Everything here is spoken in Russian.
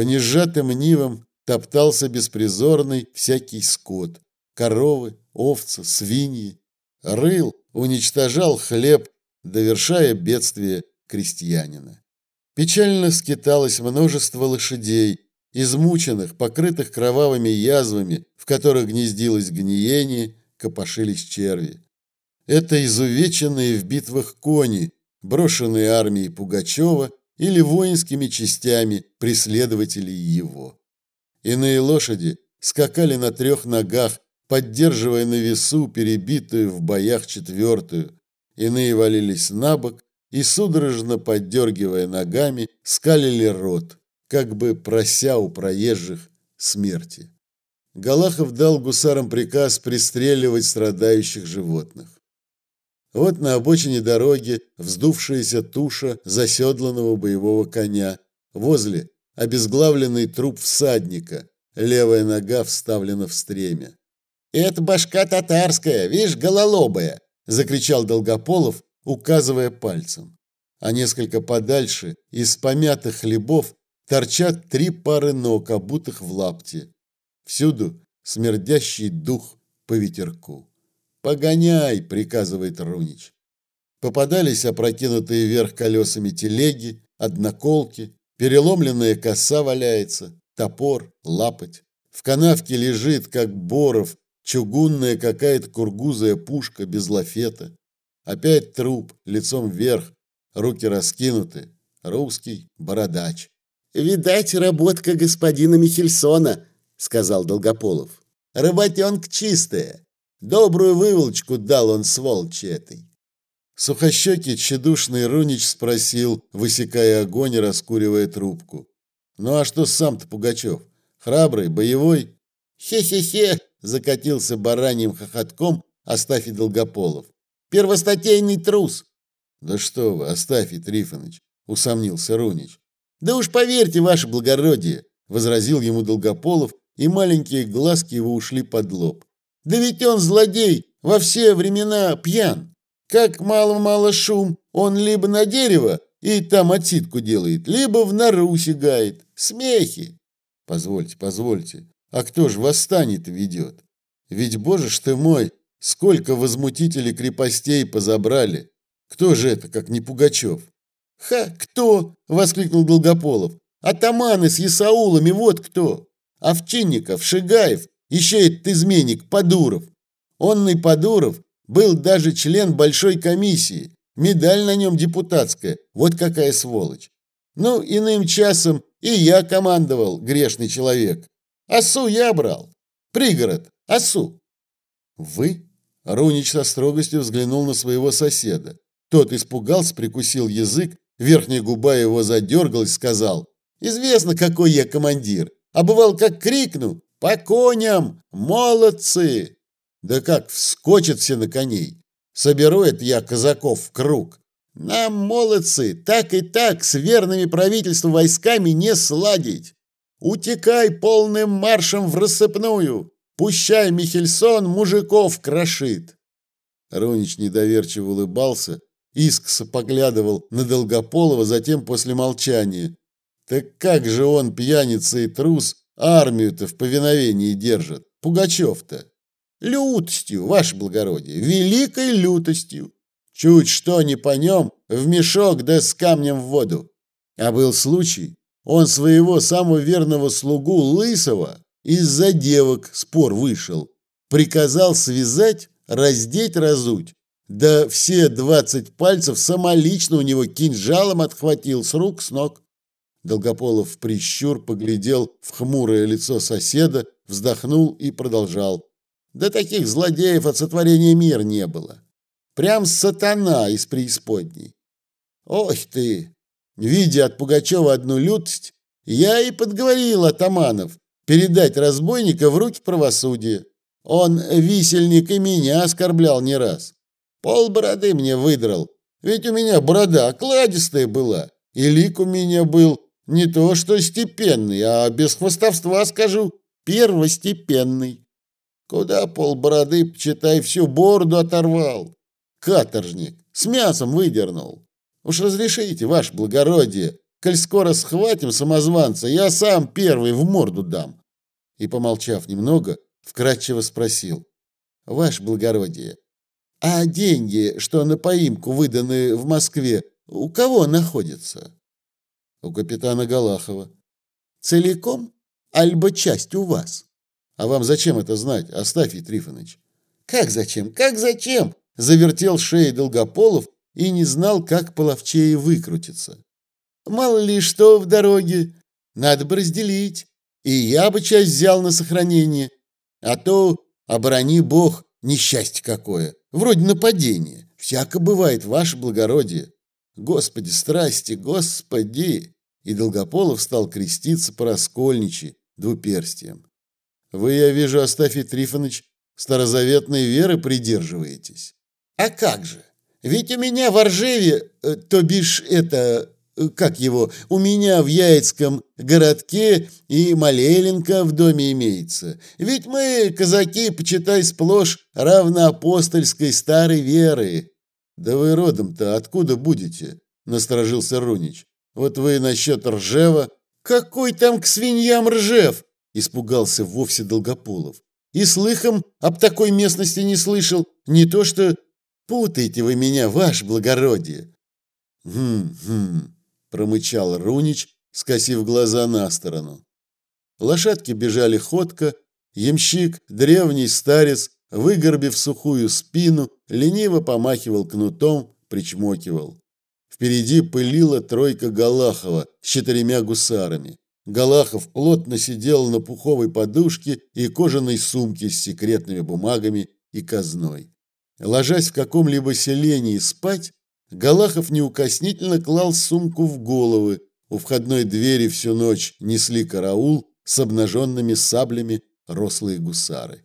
По нежатым нивам топтался беспризорный всякий скот. Коровы, овцы, свиньи. Рыл, уничтожал хлеб, довершая бедствие крестьянина. Печально скиталось множество лошадей, измученных, покрытых кровавыми язвами, в которых гнездилось гниение, копошились черви. Это изувеченные в битвах кони, брошенные армией Пугачева или воинскими частями преследователей его. Иные лошади скакали на трех ногах, поддерживая на весу перебитую в боях четвертую. Иные валились на бок и, судорожно поддергивая ногами, скалили рот, как бы прося у проезжих смерти. Галахов дал гусарам приказ пристреливать страдающих животных. Вот на обочине дороги вздувшаяся туша заседланного боевого коня, возле обезглавленный труп всадника, левая нога вставлена в стремя. «Это башка татарская, видишь, гололобая!» – закричал Долгополов, указывая пальцем. А несколько подальше, из помятых хлебов, торчат три пары ног, обутых в лапти. Всюду смердящий дух по ветерку. «Погоняй!» – приказывает Рунич. Попадались опрокинутые вверх колесами телеги, одноколки, переломленная коса валяется, топор, лапоть. В канавке лежит, как боров, чугунная какая-то кургузая пушка без лафета. Опять труп, лицом вверх, руки раскинуты. Русский бородач. «Видать, работка господина Михельсона», — сказал Долгополов. «Работенка чистая. Добрую выволочку дал он сволочи этой». Сухощекий, тщедушный Рунич спросил, высекая огонь и раскуривая трубку. «Ну а что сам-то Пугачев? Храбрый, боевой?» «Хе-хе-хе!» — закатился бараньим хохотком Астафий Долгополов. «Первостатейный трус!» «Да что вы, Астафий Трифонович!» — усомнился Рунич. «Да уж поверьте, ваше благородие!» — возразил ему Долгополов, и маленькие глазки его ушли под лоб. «Да ведь он злодей, во все времена пьян! Как мало-мало шум, он либо на дерево и там отсидку делает, либо в нору сигает. Смехи!» «Позвольте, позвольте, а кто ж восстание-то ведет? Ведь, боже ж ты мой, сколько возмутителей крепостей позабрали! Кто же это, как не Пугачев?» «Ха, кто?» – воскликнул Долгополов. «Атаманы с Исаулами, вот кто! Овчинников, Шигаев, еще этот изменник Подуров. Онный Подуров был даже член большой комиссии, медаль на нем депутатская, вот какая сволочь. Ну, иным часом и я командовал, грешный человек. Осу я брал. Пригород, осу». «Вы?» – Рунич со строгостью взглянул на своего соседа. Тот испугался, прикусил язык Верхняя губа его задергалась, сказал, «Известно, какой я командир. А бывал, как крикну, по коням, молодцы!» Да как вскочат все на коней. Соберу это я казаков в круг. Нам, молодцы, так и так с верными правительству войсками не сладить. Утекай полным маршем в рассыпную. Пущай Михельсон мужиков крошит. Рунич недоверчиво улыбался, искоса поглядывал на Долгополова, затем после молчания. Так как же он, пьяница и трус, армию-то в повиновении держит? Пугачев-то. Лютостью, ваше благородие, великой лютостью. Чуть что не по нем, в мешок да с камнем в воду. А был случай, он своего самого верного слугу Лысого из-за девок спор вышел. Приказал связать, раздеть, разуть. Да все двадцать пальцев самолично у него кинжалом отхватил с рук, с ног. Долгополов прищур поглядел в хмурое лицо соседа, вздохнул и продолжал. Да таких злодеев от сотворения мира не было. Прям сатана из преисподней. Ой ты! Видя от Пугачева одну лютость, я и подговорил атаманов передать разбойника в руки правосудия. Он, висельник, и меня оскорблял не раз. Пол бороды мне выдрал, ведь у меня борода окладистая была, и лик у меня был не то что степенный, а без хвостовства скажу, первостепенный. Куда пол бороды, почитай, всю бороду оторвал. Каторжник, с мясом выдернул. Уж разрешите, ваше благородие, Коль скоро схватим самозванца, я сам первый в морду дам. И, помолчав немного, вкратчиво спросил. Ваше благородие, а деньги, что на поимку выданы в Москве, у кого находятся? У капитана Галахова. Целиком, альбо часть у вас? А вам зачем это знать, Астафий Трифонович? Как зачем? Как зачем? Завертел шеей Долгополов и не знал, как половчее выкрутиться. Мало ли что в дороге, надо бы разделить. И я бы часть взял на сохранение. А то, оборони бог, несчастье какое. Вроде нападения. Всяко бывает, ваше благородие. Господи, страсти, господи! И Долгополов стал креститься по раскольничьи двуперстием. Вы, я вижу, Астафий Трифонович, старозаветной веры придерживаетесь. А как же? Ведь у меня в Оржеве, э, то бишь это, э, как его, у меня в Яицком городке и Малеленко в доме имеется. Ведь мы, казаки, почитай сплошь равноапостольской старой веры. Да вы родом-то откуда будете? Насторожился Рунич. Вот вы насчет Ржева. Какой там к свиньям Ржев? Испугался вовсе Долгополов. И слыхом об такой местности не слышал. Не то что путаете вы меня, ваше благородие. Хм-хм, промычал Рунич, скосив глаза на сторону. Лошадки бежали ходко, ямщик, древний старец, выгорбив сухую спину, лениво помахивал кнутом, причмокивал. Впереди пылила тройка Галахова с четырьмя гусарами. Галахов плотно сидел на пуховой подушке и кожаной сумке с секретными бумагами и казной. Ложась в каком-либо селении спать, Галахов неукоснительно клал сумку в головы. У входной двери всю ночь несли караул с обнаженными саблями рослые гусары.